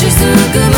just look at moment